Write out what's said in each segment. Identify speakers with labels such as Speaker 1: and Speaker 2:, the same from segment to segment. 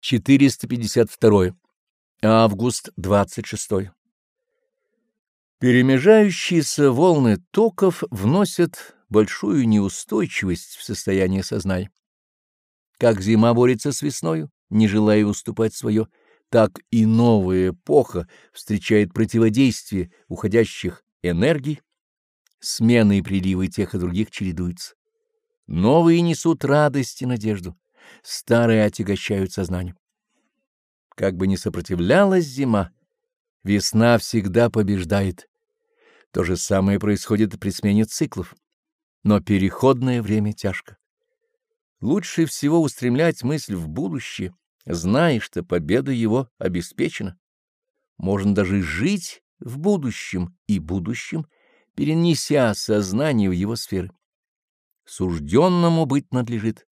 Speaker 1: 452. Август 26. Перемежающиеся волны токов вносят большую неустойчивость в состояние сознания. Как зима борется с весною, не желая уступать свое, так и новая эпоха встречает противодействие уходящих энергий, смены и приливы тех и других чередуются. Новые несут радость и надежду, старые отягощают сознание. Как бы ни сопротивлялась зима, весна всегда побеждает. То же самое происходит при смене циклов. Но переходное время тяжко. Лучше всего устремлять мысль в будущее, зная, что победа его обеспечена. Можно даже жить в будущем и будущем, перенеся сознание в его сферы. Сужденному быть надлежит.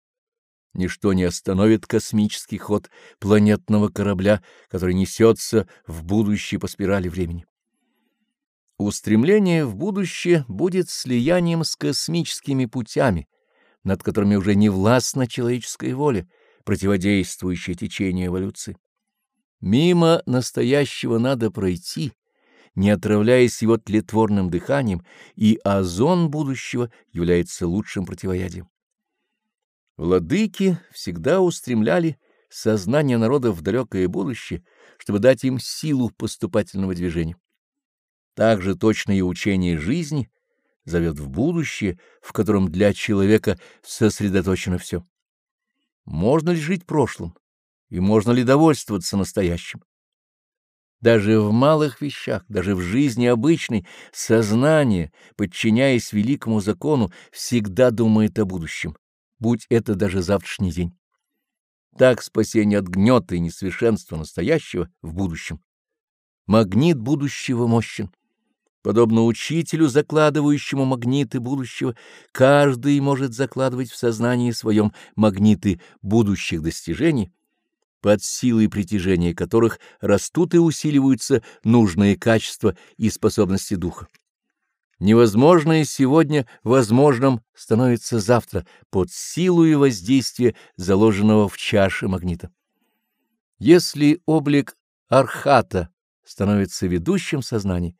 Speaker 1: Ничто не остановит космический ход планетного корабля, который несется в будущее по спирали времени. Устремление в будущее будет слиянием с космическими путями, над которыми уже не властна человеческая воля, противодействующая течению эволюции. Мимо настоящего надо пройти, не отравляясь его тлетворным дыханием, и озон будущего является лучшим противоядием. Владыки всегда устремляли сознание народа в далекое будущее, чтобы дать им силу поступательного движения. Также точное учение жизни зовет в будущее, в котором для человека сосредоточено все. Можно ли жить прошлым, и можно ли довольствоваться настоящим? Даже в малых вещах, даже в жизни обычной, сознание, подчиняясь великому закону, всегда думает о будущем, будь это даже завтрашний день. Так спасение от гнета и несовершенства настоящего в будущем. Магнит будущего мощен. Подобно учителю, закладывающему магниты будущего, каждый может закладывать в сознании своем магниты будущих достижений, под силой притяжения которых растут и усиливаются нужные качества и способности духа. Невозможное сегодня возможным становится завтра под силу и воздействие заложенного в чаше магнита. Если облик архата становится ведущим сознания,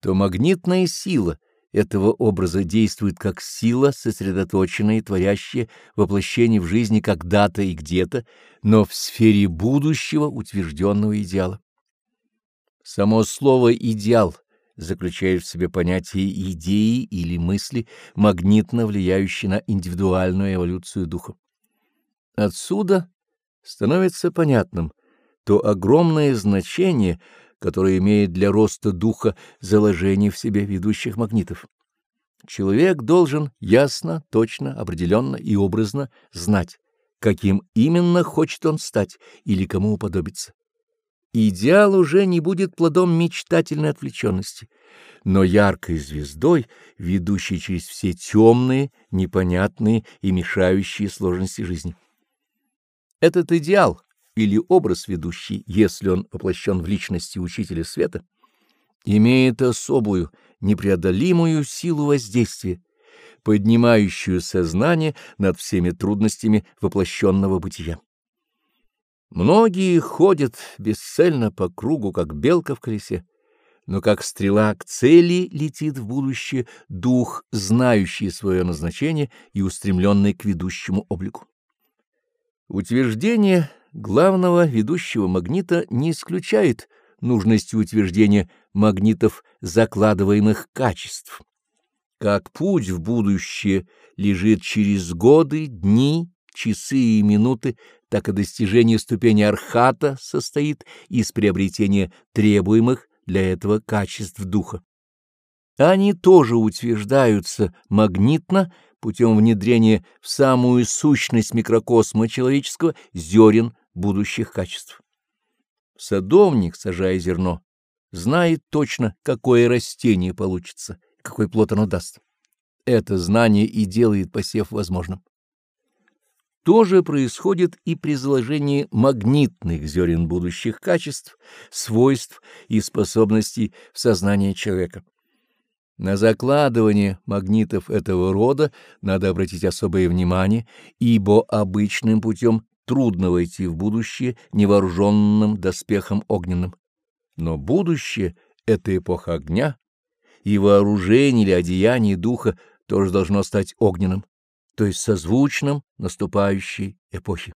Speaker 1: то магнитная сила этого образа действует как сила, сосредоточенная и творящая воплощение в жизни когда-то и где-то, но в сфере будущего утвержденного идеала. Само слово «идеал» заключает в себе понятие идеи или мысли, магнитно влияющей на индивидуальную эволюцию духа. Отсюда становится понятным то огромное значение — которое имеет для роста духа заложение в себе ведущих магнитов. Человек должен ясно, точно, определенно и образно знать, каким именно хочет он стать или кому уподобиться. Идеал уже не будет плодом мечтательной отвлеченности, но яркой звездой, ведущей через все темные, непонятные и мешающие сложности жизни. Этот идеал или образ ведущий, если он воплощен в личности учителя света, имеет особую, непреодолимую силу воздействия, поднимающую сознание над всеми трудностями воплощенного бытия. Многие ходят бесцельно по кругу, как белка в колесе, но как стрела к цели летит в будущее дух, знающий свое назначение и устремленный к ведущему облику. Утверждение главного ведущего магнита не исключает нужности утверждения магнитов закладываемых качеств. Как путь в будущее лежит через годы, дни, часы и минуты, так и достижение ступени архата состоит из приобретения требуемых для этого качеств духа. Они тоже утверждаются магнитно путем внедрения в самую сущность микрокосма человеческого зерен будущих качеств. Садовник, сажая зерно, знает точно, какое растение получится, какой плод оно даст. Это знание и делает посев возможным. То же происходит и при заложении магнитных зерен будущих качеств, свойств и способностей в сознание человека. На закладывание магнитов этого рода надо обратить особое внимание, ибо обычным путем трудно войти в будущее невооруженным доспехом огненным. Но будущее — это эпоха огня, и вооружение или одеяние духа тоже должно стать огненным, то есть созвучным наступающей эпохи.